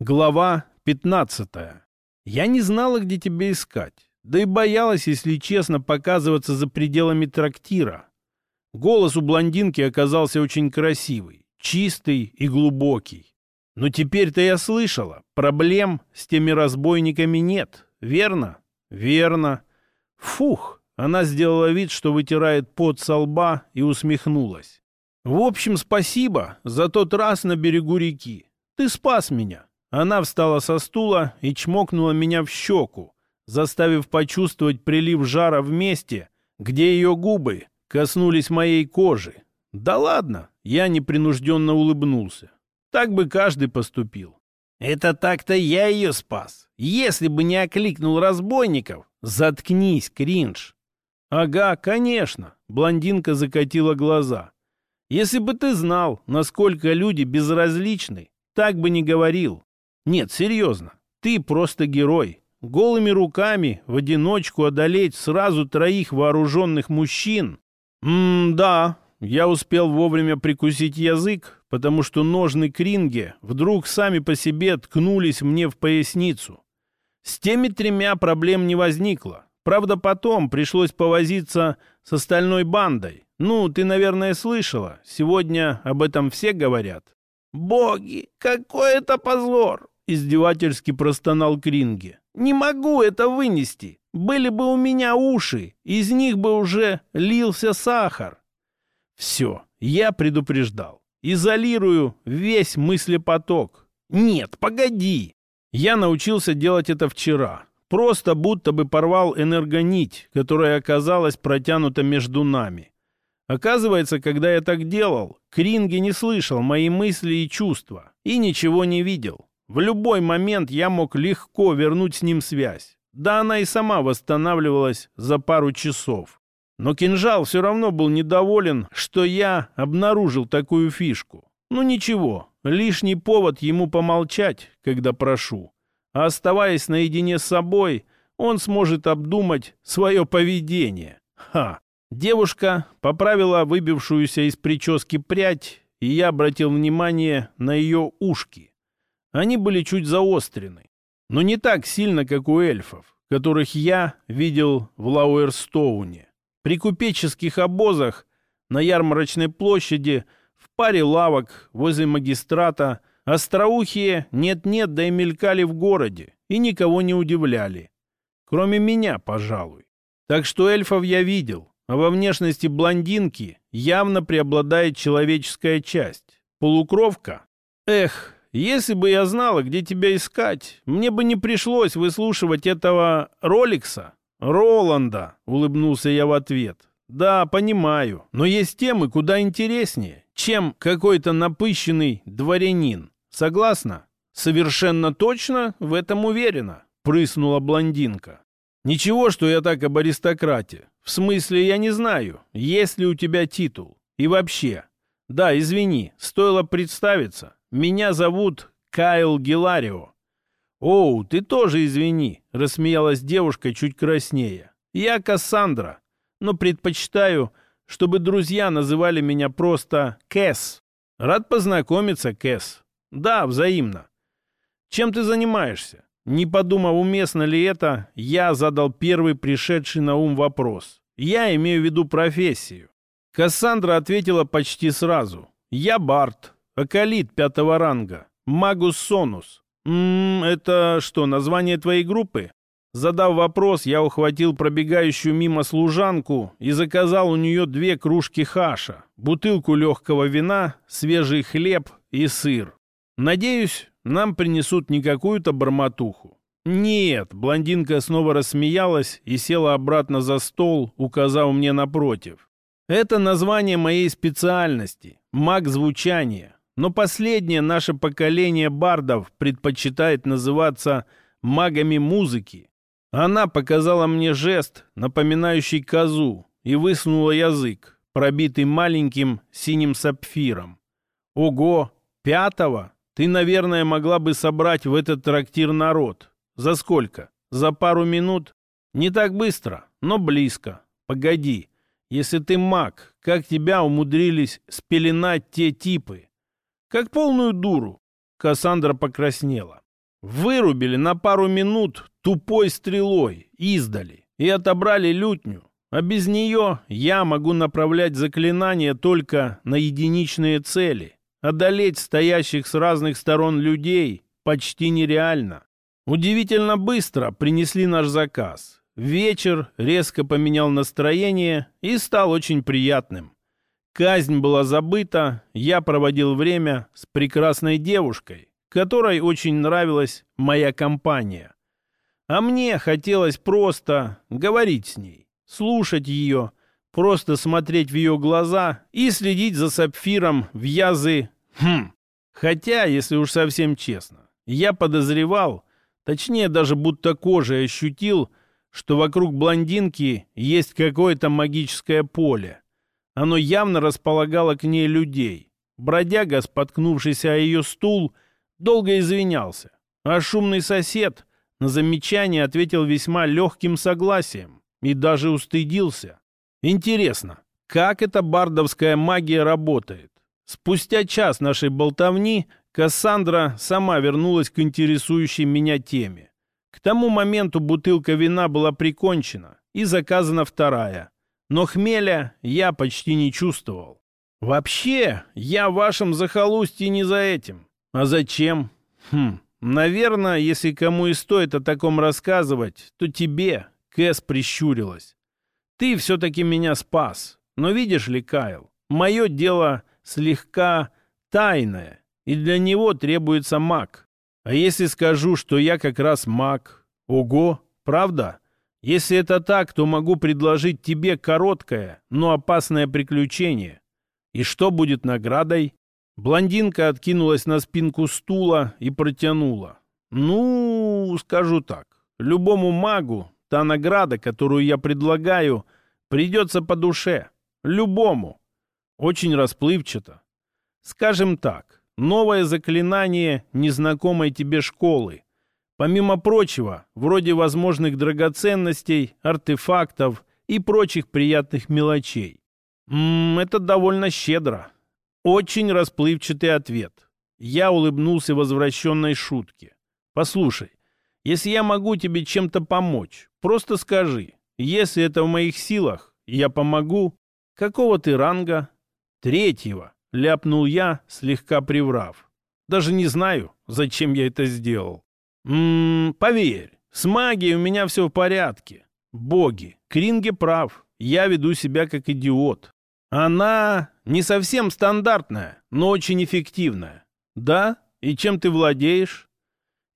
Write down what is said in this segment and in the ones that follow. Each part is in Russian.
Глава 15. Я не знала, где тебя искать. Да и боялась, если честно, показываться за пределами трактира. Голос у блондинки оказался очень красивый, чистый и глубокий. Но теперь-то я слышала, проблем с теми разбойниками нет, верно? Верно. Фух, она сделала вид, что вытирает пот со лба и усмехнулась. В общем, спасибо за тот раз на берегу реки. Ты спас меня. Она встала со стула и чмокнула меня в щеку, заставив почувствовать прилив жара в месте, где ее губы коснулись моей кожи. Да ладно, я непринужденно улыбнулся. Так бы каждый поступил. Это так-то я ее спас. Если бы не окликнул разбойников, заткнись, кринж. Ага, конечно, блондинка закатила глаза. Если бы ты знал, насколько люди безразличны, так бы не говорил. Нет, серьезно, ты просто герой. Голыми руками в одиночку одолеть сразу троих вооруженных мужчин. М-да, я успел вовремя прикусить язык, потому что ножны Кринге вдруг сами по себе ткнулись мне в поясницу. С теми тремя проблем не возникло. Правда, потом пришлось повозиться с остальной бандой. Ну, ты, наверное, слышала. Сегодня об этом все говорят. «Боги, какой это позор! Издевательски простонал Кринги. «Не могу это вынести. Были бы у меня уши, из них бы уже лился сахар». «Все, я предупреждал. Изолирую весь мыслепоток. Нет, погоди. Я научился делать это вчера. Просто будто бы порвал энергонить, которая оказалась протянута между нами. Оказывается, когда я так делал, Кринги не слышал мои мысли и чувства и ничего не видел. В любой момент я мог легко вернуть с ним связь. Да она и сама восстанавливалась за пару часов. Но кинжал все равно был недоволен, что я обнаружил такую фишку. Ну ничего, лишний повод ему помолчать, когда прошу. А оставаясь наедине с собой, он сможет обдумать свое поведение. Ха! Девушка поправила выбившуюся из прически прядь, и я обратил внимание на ее ушки. Они были чуть заострены, но не так сильно, как у эльфов, которых я видел в Лауэрстоуне. При купеческих обозах на ярмарочной площади, в паре лавок возле магистрата, остроухие нет-нет, да и мелькали в городе и никого не удивляли. Кроме меня, пожалуй. Так что эльфов я видел, а во внешности блондинки явно преобладает человеческая часть. Полукровка? Эх, если бы я знала, где тебя искать, мне бы не пришлось выслушивать этого Роликса. Роланда, улыбнулся я в ответ. Да, понимаю, но есть темы куда интереснее, чем какой-то напыщенный дворянин. Согласна? Совершенно точно в этом уверена, прыснула блондинка. Ничего, что я так об аристократе. В смысле, я не знаю, есть ли у тебя титул. И вообще. Да, извини, стоило представиться. Меня зовут Кайл Гиларио». «Оу, ты тоже извини», — рассмеялась девушка чуть краснее. «Я Кассандра, но предпочитаю, чтобы друзья называли меня просто Кэс. Рад познакомиться, Кэс. Да, взаимно. Чем ты занимаешься?» Не подумав, уместно ли это, я задал первый пришедший на ум вопрос. Я имею в виду профессию. Кассандра ответила почти сразу. «Я Барт, Акалит пятого ранга. Магус Сонус. Ммм, это что, название твоей группы? Задав вопрос, я ухватил пробегающую мимо служанку и заказал у нее две кружки хаша, бутылку легкого вина, свежий хлеб и сыр. Надеюсь, нам принесут не какую-то бормотуху. Нет, блондинка снова рассмеялась и села обратно за стол, указав мне напротив. Это название моей специальности – маг звучания. Но последнее наше поколение бардов предпочитает называться магами музыки. Она показала мне жест, напоминающий козу, и высунула язык, пробитый маленьким синим сапфиром. Ого, пятого? Ты, наверное, могла бы собрать в этот трактир народ. За сколько? За пару минут? Не так быстро, но близко. Погоди, если ты маг, как тебя умудрились спеленать те типы? Как полную дуру. Кассандра покраснела. Вырубили на пару минут тупой стрелой, издали, и отобрали лютню. А без нее я могу направлять заклинания только на единичные цели. Одолеть стоящих с разных сторон людей почти нереально. Удивительно быстро принесли наш заказ. Вечер резко поменял настроение и стал очень приятным. Казнь была забыта, я проводил время с прекрасной девушкой, которой очень нравилась моя компания. А мне хотелось просто говорить с ней, слушать ее, просто смотреть в ее глаза и следить за сапфиром в язы. Хм. Хотя, если уж совсем честно, я подозревал, точнее даже будто кожей ощутил, что вокруг блондинки есть какое-то магическое поле. Оно явно располагало к ней людей. Бродяга, споткнувшийся о ее стул, долго извинялся. А шумный сосед на замечание ответил весьма легким согласием и даже устыдился. Интересно, как эта бардовская магия работает? Спустя час нашей болтовни Кассандра сама вернулась к интересующей меня теме. К тому моменту бутылка вина была прикончена и заказана вторая. Но хмеля я почти не чувствовал. Вообще, я в вашем захолустье не за этим. А зачем? Хм, наверное, если кому и стоит о таком рассказывать, то тебе, Кэс прищурилась. Ты все-таки меня спас. Но видишь ли, Кайл, мое дело слегка тайное, и для него требуется маг. А если скажу, что я как раз маг? Ого, правда? Если это так, то могу предложить тебе короткое, но опасное приключение. И что будет наградой? Блондинка откинулась на спинку стула и протянула. Ну, скажу так, любому магу та награда, которую я предлагаю, придется по душе. Любому. Очень расплывчато. Скажем так, Новое заклинание незнакомой тебе школы. Помимо прочего, вроде возможных драгоценностей, артефактов и прочих приятных мелочей. Ммм, это довольно щедро. Очень расплывчатый ответ. Я улыбнулся возвращенной шутке. Послушай, если я могу тебе чем-то помочь, просто скажи. Если это в моих силах, я помогу. Какого ты ранга? Третьего. — ляпнул я, слегка приврав. «Даже не знаю, зачем я это сделал». «Ммм, поверь, с магией у меня все в порядке. Боги, Кринге прав, я веду себя как идиот. Она не совсем стандартная, но очень эффективная. Да? И чем ты владеешь?»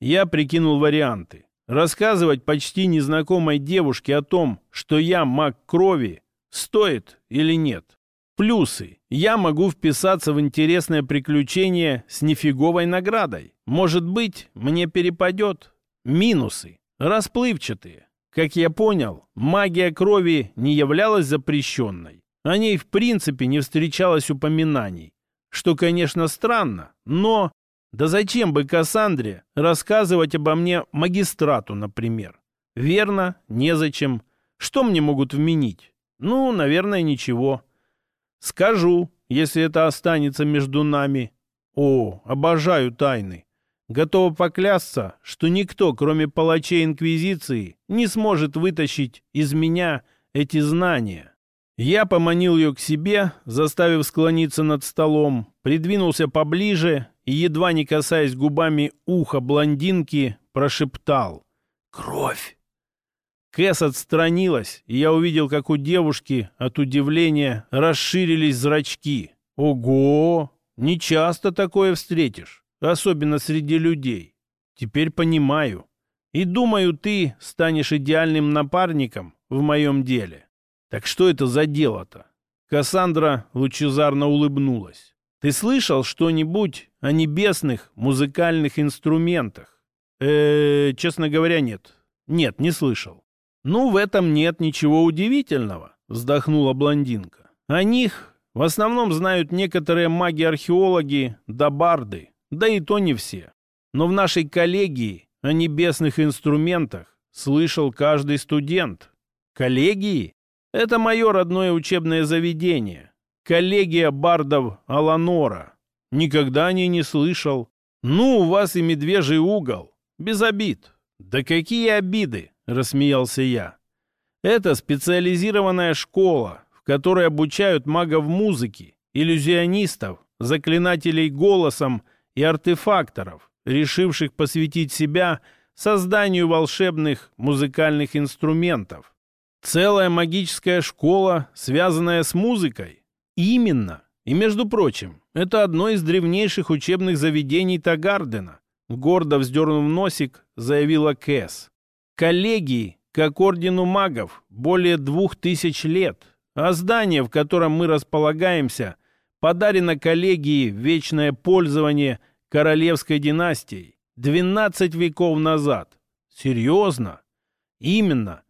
Я прикинул варианты. Рассказывать почти незнакомой девушке о том, что я маг крови, стоит или нет. Плюсы. Я могу вписаться в интересное приключение с нифиговой наградой. Может быть, мне перепадет. Минусы. Расплывчатые. Как я понял, магия крови не являлась запрещенной. О ней в принципе не встречалось упоминаний. Что, конечно, странно, но... Да зачем бы Кассандре рассказывать обо мне магистрату, например? Верно, незачем. Что мне могут вменить? Ну, наверное, ничего. Скажу, если это останется между нами. О, обожаю тайны. Готова поклясться, что никто, кроме палачей Инквизиции, не сможет вытащить из меня эти знания. Я поманил ее к себе, заставив склониться над столом, придвинулся поближе и, едва не касаясь губами уха блондинки, прошептал «Кровь!» Кэс отстранилась, и я увидел, как у девушки от удивления расширились зрачки. Ого! Не часто такое встретишь, особенно среди людей. Теперь понимаю. И думаю, ты станешь идеальным напарником в моем деле. Так что это за дело-то? Кассандра лучезарно улыбнулась. Ты слышал что-нибудь о небесных музыкальных инструментах? Э, -э честно говоря, нет. Нет, не слышал. «Ну, в этом нет ничего удивительного», — вздохнула блондинка. «О них в основном знают некоторые маги-археологи да барды, да и то не все. Но в нашей коллегии о небесных инструментах слышал каждый студент. Коллегии? Это мое родное учебное заведение. Коллегия бардов Аланора. Никогда о ней не слышал. Ну, у вас и медвежий угол. Без обид. Да какие обиды, рассмеялся я. Это специализированная школа, в которой обучают магов музыки, иллюзионистов, заклинателей голосом и артефакторов, решивших посвятить себя созданию волшебных музыкальных инструментов. Целая магическая школа, связанная с музыкой? Именно. И, между прочим, это одно из древнейших учебных заведений Тагардена. Гордо вздернув носик, заявила Кэс. Коллегии, как ордену магов, более двух тысяч лет, а здание, в котором мы располагаемся, подарено коллегии вечное пользование королевской династией 12 веков назад. Серьезно? Именно.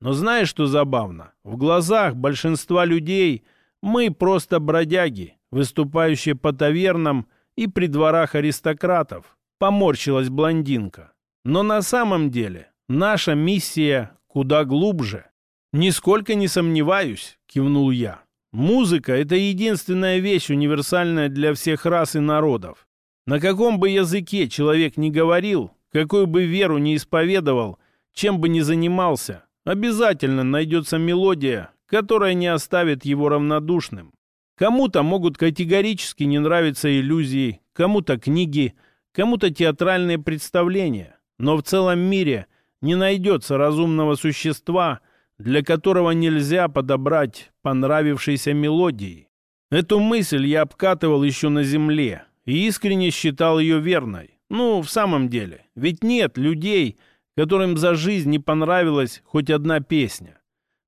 Но знаешь, что забавно? В глазах большинства людей мы просто бродяги, выступающие по тавернам и при дворах аристократов. Поморщилась блондинка. Но на самом деле наша миссия куда глубже. «Нисколько не сомневаюсь», — кивнул я. «Музыка — это единственная вещь, универсальная для всех рас и народов. На каком бы языке человек ни говорил, какую бы веру ни исповедовал, чем бы ни занимался, обязательно найдется мелодия, которая не оставит его равнодушным. Кому-то могут категорически не нравиться иллюзии, кому-то книги, кому-то театральные представления. Но в целом мире не найдется разумного существа, для которого нельзя подобрать понравившейся мелодии. Эту мысль я обкатывал еще на земле, и искренне считал ее верной. Ну, в самом деле, ведь нет людей, которым за жизнь не понравилась хоть одна песня.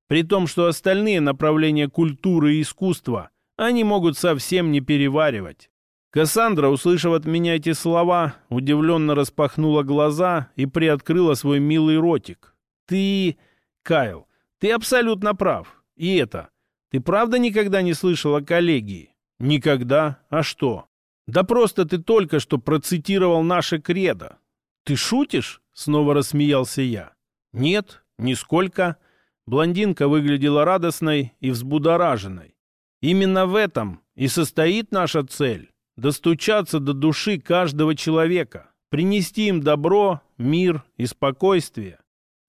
При том, что остальные направления культуры и искусства они могут совсем не переваривать. Кассандра, услышав от меня эти слова, удивленно распахнула глаза и приоткрыла свой милый ротик. «Ты, Кайл, ты абсолютно прав. И это, ты правда никогда не слышал о коллегии?» «Никогда? А что?» Да просто ты только что процитировал наше кредо. Ты шутишь? Снова рассмеялся я. Нет, нисколько. Блондинка выглядела радостной и взбудораженной. Именно в этом и состоит наша цель. Достучаться до души каждого человека. Принести им добро, мир и спокойствие.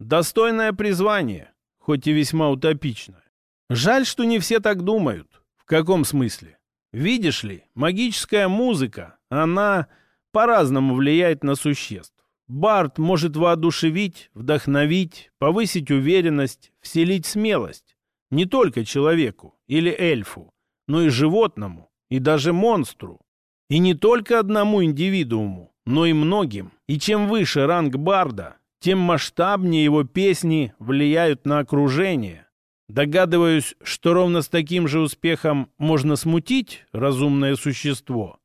Достойное призвание, хоть и весьма утопичное. Жаль, что не все так думают. В каком смысле? Видишь ли, магическая музыка, она по-разному влияет на существ. Бард может воодушевить, вдохновить, повысить уверенность, вселить смелость. Не только человеку или эльфу, но и животному, и даже монстру. И не только одному индивидууму, но и многим. И чем выше ранг барда, тем масштабнее его песни влияют на окружение. Догадываюсь, что ровно с таким же успехом можно смутить разумное существо,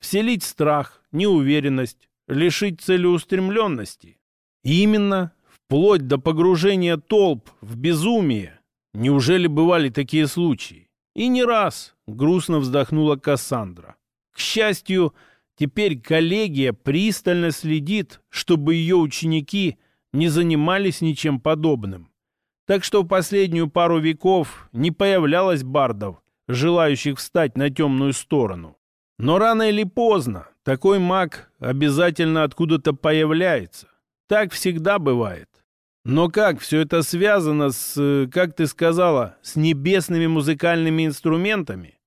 вселить страх, неуверенность, лишить целеустремленности. И именно вплоть до погружения толп в безумие. Неужели бывали такие случаи? И не раз, грустно вздохнула Кассандра. К счастью, теперь коллегия пристально следит, чтобы ее ученики не занимались ничем подобным. Так что в последнюю пару веков не появлялось бардов, желающих встать на темную сторону. Но рано или поздно такой маг обязательно откуда-то появляется. Так всегда бывает. Но как все это связано с, как ты сказала, с небесными музыкальными инструментами?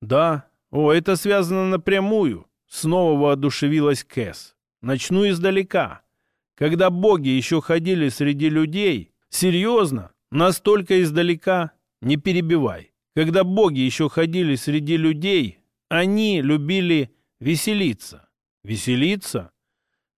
Да, о, это связано напрямую. Снова воодушевилась Кэс. Начну издалека. Когда боги еще ходили среди людей, Серьезно? Настолько издалека? Не перебивай. Когда боги еще ходили среди людей, они любили веселиться. Веселиться?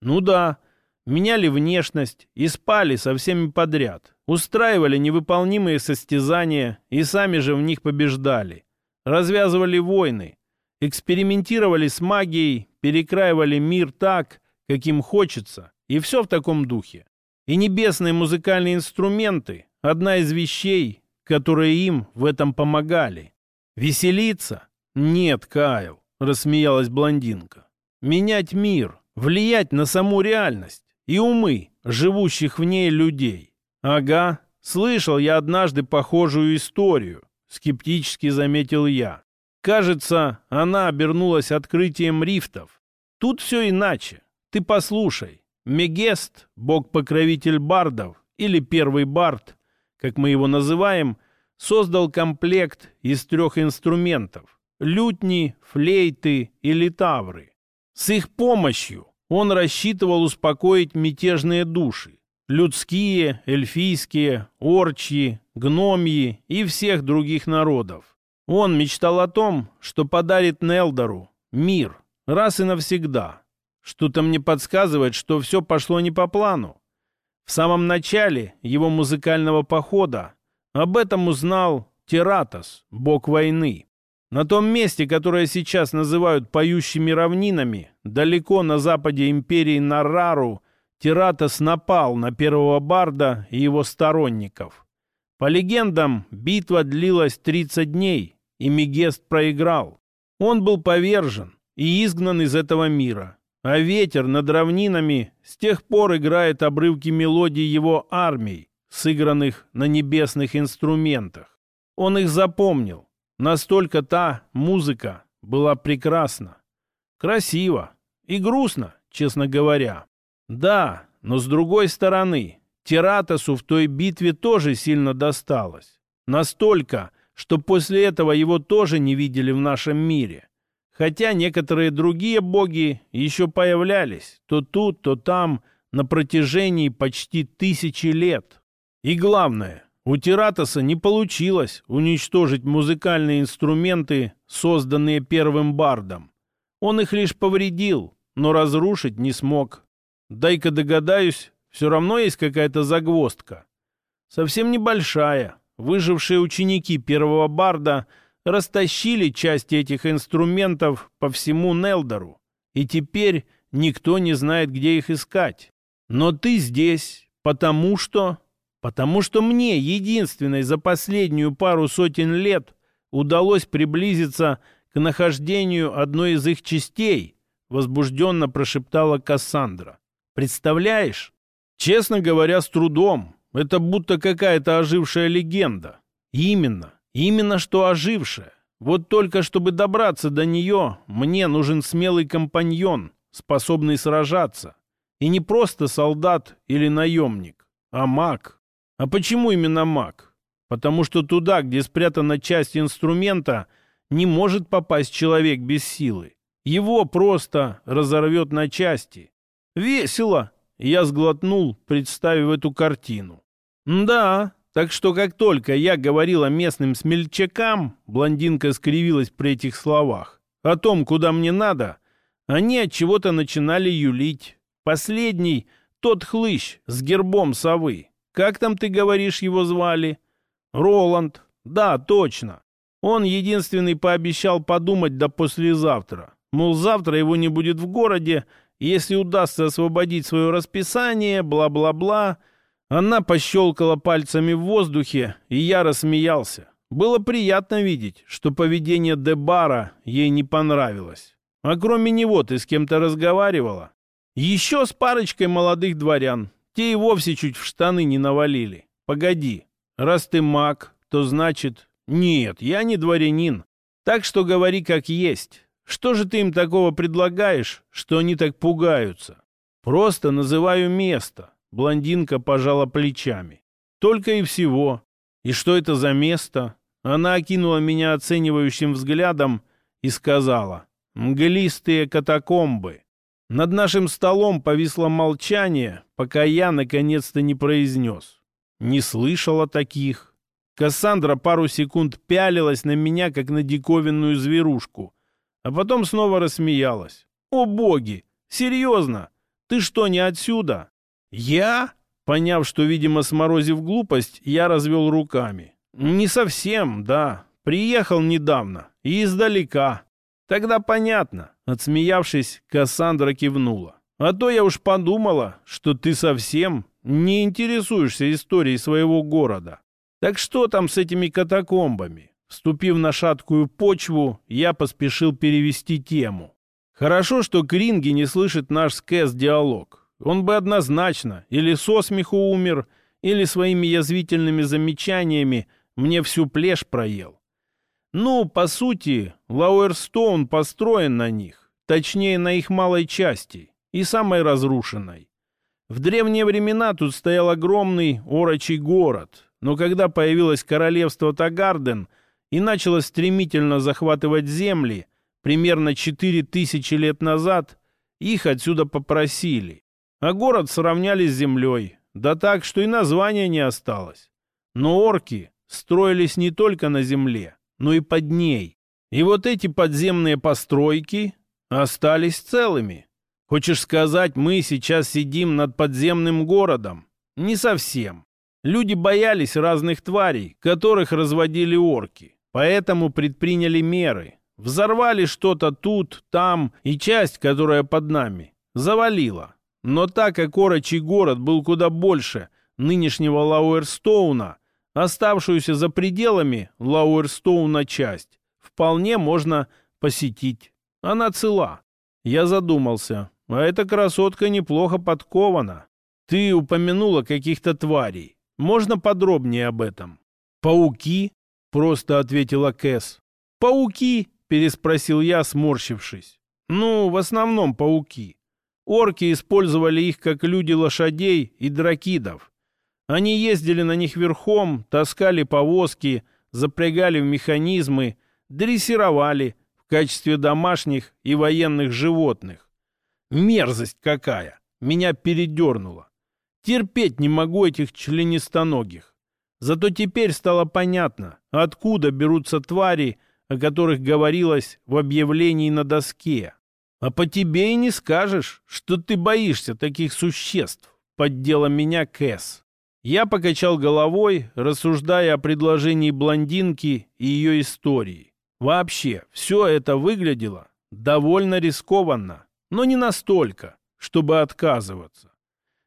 Ну да. Меняли внешность и спали со всеми подряд. Устраивали невыполнимые состязания и сами же в них побеждали. Развязывали войны. Экспериментировали с магией, перекраивали мир так, каким хочется. И все в таком духе. И небесные музыкальные инструменты — одна из вещей, которые им в этом помогали. Веселиться? Нет, Кайл, — рассмеялась блондинка. Менять мир, влиять на саму реальность и умы живущих в ней людей. Ага, слышал я однажды похожую историю, скептически заметил я. Кажется, она обернулась открытием рифтов. Тут все иначе. Ты послушай. Мегест, бог-покровитель бардов, или первый бард, как мы его называем, создал комплект из трех инструментов – лютни, флейты и литавры. С их помощью он рассчитывал успокоить мятежные души – людские, эльфийские, орчьи, гномьи и всех других народов. Он мечтал о том, что подарит Нелдору мир раз и навсегда. Что-то мне подсказывает, что все пошло не по плану. В самом начале его музыкального похода об этом узнал Тератос, бог войны. На том месте, которое сейчас называют поющими равнинами, далеко на западе империи Нарару, Тератос напал на первого барда и его сторонников. По легендам, битва длилась 30 дней, и Мегест проиграл. Он был повержен и изгнан из этого мира. А ветер над равнинами с тех пор играет обрывки мелодий его армий, сыгранных на небесных инструментах. Он их запомнил. Настолько та музыка была прекрасна. Красиво и грустно, честно говоря. Да, но с другой стороны, Тератосу в той битве тоже сильно досталось. Настолько, что после этого его тоже не видели в нашем мире. Хотя некоторые другие боги еще появлялись то тут, то там на протяжении почти тысячи лет. И главное, у Тератоса не получилось уничтожить музыкальные инструменты, созданные первым бардом. Он их лишь повредил, но разрушить не смог. Дай-ка догадаюсь, все равно есть какая-то загвоздка. Совсем небольшая. Выжившие ученики первого барда – растащили части этих инструментов по всему Нелдору, и теперь никто не знает, где их искать. Но ты здесь, потому что... Потому что мне, единственной за последнюю пару сотен лет, удалось приблизиться к нахождению одной из их частей, возбужденно прошептала Кассандра. Представляешь? Честно говоря, с трудом. Это будто какая-то ожившая легенда. Именно. Именно что ожившая. Вот только чтобы добраться до нее, мне нужен смелый компаньон, способный сражаться. И не просто солдат или наемник, а маг. А почему именно маг? Потому что туда, где спрятана часть инструмента, не может попасть человек без силы. Его просто разорвет на части. Весело! Я сглотнул, представив эту картину. Да, так что как только я говорила местным смельчакам, блондинка скривилась при этих словах, о том, куда мне надо, они от чего-то начинали юлить. Последний — тот хлыщ с гербом совы. Как там, ты говоришь, его звали? Роланд. Да, точно. Он единственный пообещал подумать до послезавтра. Мол, завтра его не будет в городе, если удастся освободить свое расписание, бла-бла-бла — она пощелкала пальцами в воздухе, и я рассмеялся. Было приятно видеть, что поведение Дебара ей не понравилось. А кроме него ты с кем-то разговаривала? Еще с парочкой молодых дворян. Те и вовсе чуть в штаны не навалили. Погоди, раз ты маг, то значит... Нет, я не дворянин. Так что говори как есть. Что же ты им такого предлагаешь, что они так пугаются? Просто называю место. Блондинка пожала плечами. Только и всего. И что это за место? Она окинула меня оценивающим взглядом и сказала. «Мглистые катакомбы». Над нашим столом повисло молчание, пока я наконец-то не произнес. Не слышала таких. Кассандра пару секунд пялилась на меня, как на диковинную зверушку, а потом снова рассмеялась. «О боги! Серьезно? Ты что, не отсюда?» «Я?» Поняв, что, видимо, сморозив глупость, я развел руками. «Не совсем, да. Приехал недавно. И издалека». «Тогда понятно», — отсмеявшись, Кассандра кивнула. «А то я уж подумала, что ты совсем не интересуешься историей своего города. Так что там с этими катакомбами?» Вступив на шаткую почву, я поспешил перевести тему. Хорошо, что Кринги не слышит наш с диалог он бы однозначно или со смеху умер, или своими язвительными замечаниями мне всю плешь проел. Ну, по сути, Лауэрстоун построен на них, точнее, на их малой части и самой разрушенной. В древние времена тут стоял огромный орочий город, но когда появилось королевство Тагарден и начало стремительно захватывать земли, примерно 4000 лет назад их отсюда попросили. А город сравняли с землей, да так, что и названия не осталось. Но орки строились не только на земле, но и под ней. И вот эти подземные постройки остались целыми. Хочешь сказать, мы сейчас сидим над подземным городом? Не совсем. Люди боялись разных тварей, которых разводили орки, поэтому предприняли меры. Взорвали что-то тут, там, и часть, которая под нами, завалила. Но так как Орочий город был куда больше нынешнего Лауэрстоуна, оставшуюся за пределами Лауэрстоуна часть вполне можно посетить. Она цела. Я задумался. А эта красотка неплохо подкована. Ты упомянула каких-то тварей. Можно подробнее об этом? Пауки? Просто ответила Кэс. Пауки? Переспросил я, сморщившись. Ну, в основном пауки. Орки использовали их как люди лошадей и дракидов. Они ездили на них верхом, таскали повозки, запрягали в механизмы, дрессировали в качестве домашних и военных животных. Мерзость какая! Меня передернуло. Терпеть не могу этих членистоногих. Зато теперь стало понятно, откуда берутся твари, о которых говорилось в объявлении на доске. А по тебе и не скажешь, что ты боишься таких существ, поддела меня Кэс. Я покачал головой, рассуждая о предложении блондинки и ее истории. Вообще, все это выглядело довольно рискованно, но не настолько, чтобы отказываться.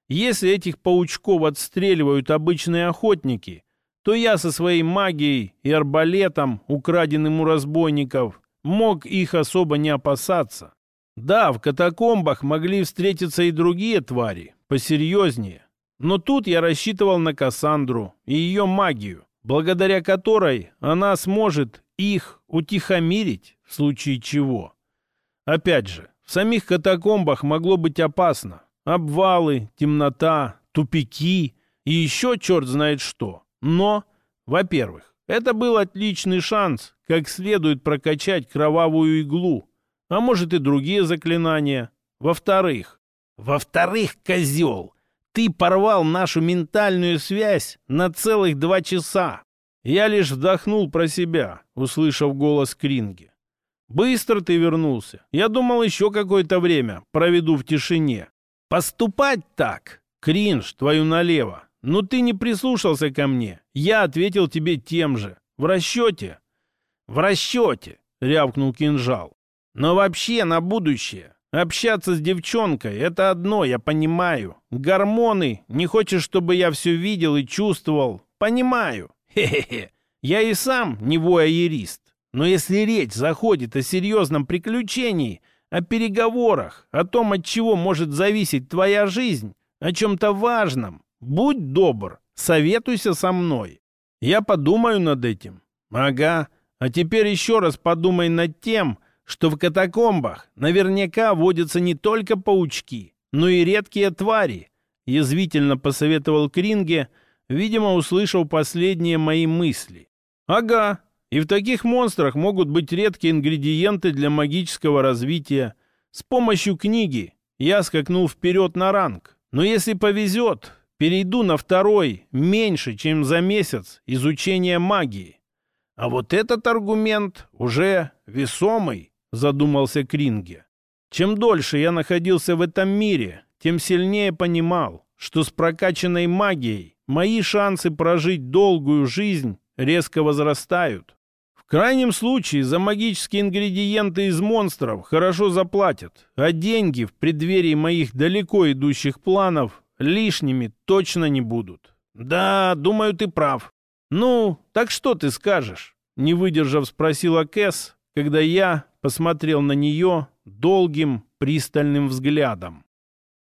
Если этих паучков отстреливают обычные охотники, то я со своей магией и арбалетом, украденным у разбойников, мог их особо не опасаться. Да, в катакомбах могли встретиться и другие твари, посерьезнее. Но тут я рассчитывал на Кассандру и ее магию, благодаря которой она сможет их утихомирить в случае чего. Опять же, в самих катакомбах могло быть опасно. Обвалы, темнота, тупики и еще черт знает что. Но, во-первых, это был отличный шанс как следует прокачать кровавую иглу, а может и другие заклинания. Во-вторых, во-вторых, козел, ты порвал нашу ментальную связь на целых два часа. Я лишь вдохнул про себя, услышав голос Кринги. «Быстро ты вернулся. Я думал, еще какое-то время проведу в тишине. Поступать так? Кринж, твою налево. Но ты не прислушался ко мне. Я ответил тебе тем же. В расчете?» «В расчете», — рявкнул кинжал. «Но вообще на будущее. Общаться с девчонкой — это одно, я понимаю. Гормоны. Не хочешь, чтобы я все видел и чувствовал? Понимаю. Хе-хе-хе. Я и сам не вояерист. Но если речь заходит о серьезном приключении, о переговорах, о том, от чего может зависеть твоя жизнь, о чем-то важном, будь добр, советуйся со мной. Я подумаю над этим. Ага. А теперь еще раз подумай над тем, что в катакомбах наверняка водятся не только паучки, но и редкие твари, язвительно посоветовал Кринге, видимо, услышал последние мои мысли. Ага, и в таких монстрах могут быть редкие ингредиенты для магического развития. С помощью книги я скакнул вперед на ранг. Но если повезет, перейду на второй, меньше, чем за месяц изучения магии. А вот этот аргумент уже весомый задумался Кринге. Чем дольше я находился в этом мире, тем сильнее понимал, что с прокачанной магией мои шансы прожить долгую жизнь резко возрастают. В крайнем случае за магические ингредиенты из монстров хорошо заплатят, а деньги в преддверии моих далеко идущих планов лишними точно не будут. Да, думаю, ты прав. Ну, так что ты скажешь? Не выдержав, спросила Кэс, когда я посмотрел на нее долгим пристальным взглядом.